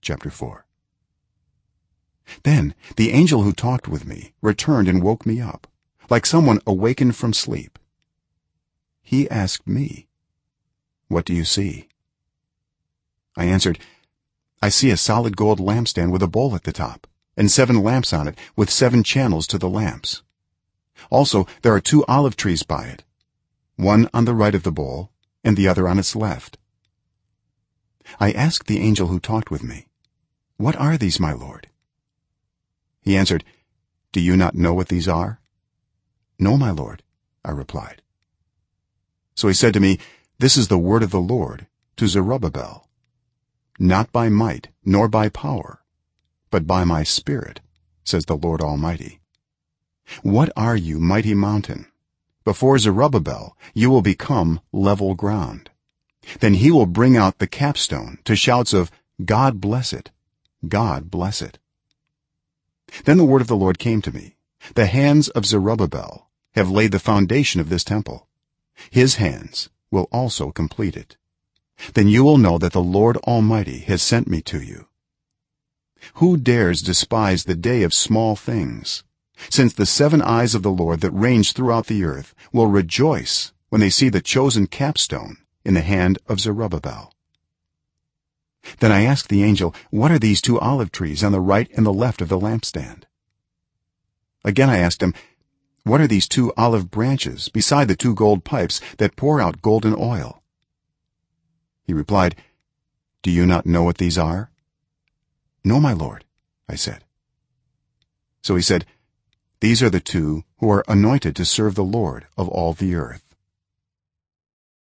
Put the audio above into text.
chapter 4 then the angel who talked with me returned and woke me up like someone awakened from sleep. He asked me what do you see? I answered i see a solid gold lampstand with a bowl at the top and seven lamps on it with seven channels to the lamps. Also there are two olive trees by it one on the right of the bowl and the other on its left. I asked the angel who talked with me what are these my lord? He answered do you not know what these are? No my lord i replied. So he said to me this is the word of the lord to zerubbabel not by might nor by power but by my spirit says the lord almighty. What are you mighty mountain? Before zerubbabel you will become level ground. Then he will bring out the capstone to shouts of god bless it god bless it. Then the word of the lord came to me. The hands of zerubbabel have laid the foundation of this temple. His hands will also complete it. Then you will know that the lord almighty has sent me to you. Who dares despise the day of small things since the seven eyes of the lord that range throughout the earth will rejoice when they see the chosen capstone in the hand of zerubbabel then i asked the angel what are these two olive trees on the right and the left of the lampstand? Again i asked him what are these two olive branches beside the two gold pipes that pour out golden oil? He replied do you not know what these are? No my lord i said. So he said these are the two who are anointed to serve the lord of all the earth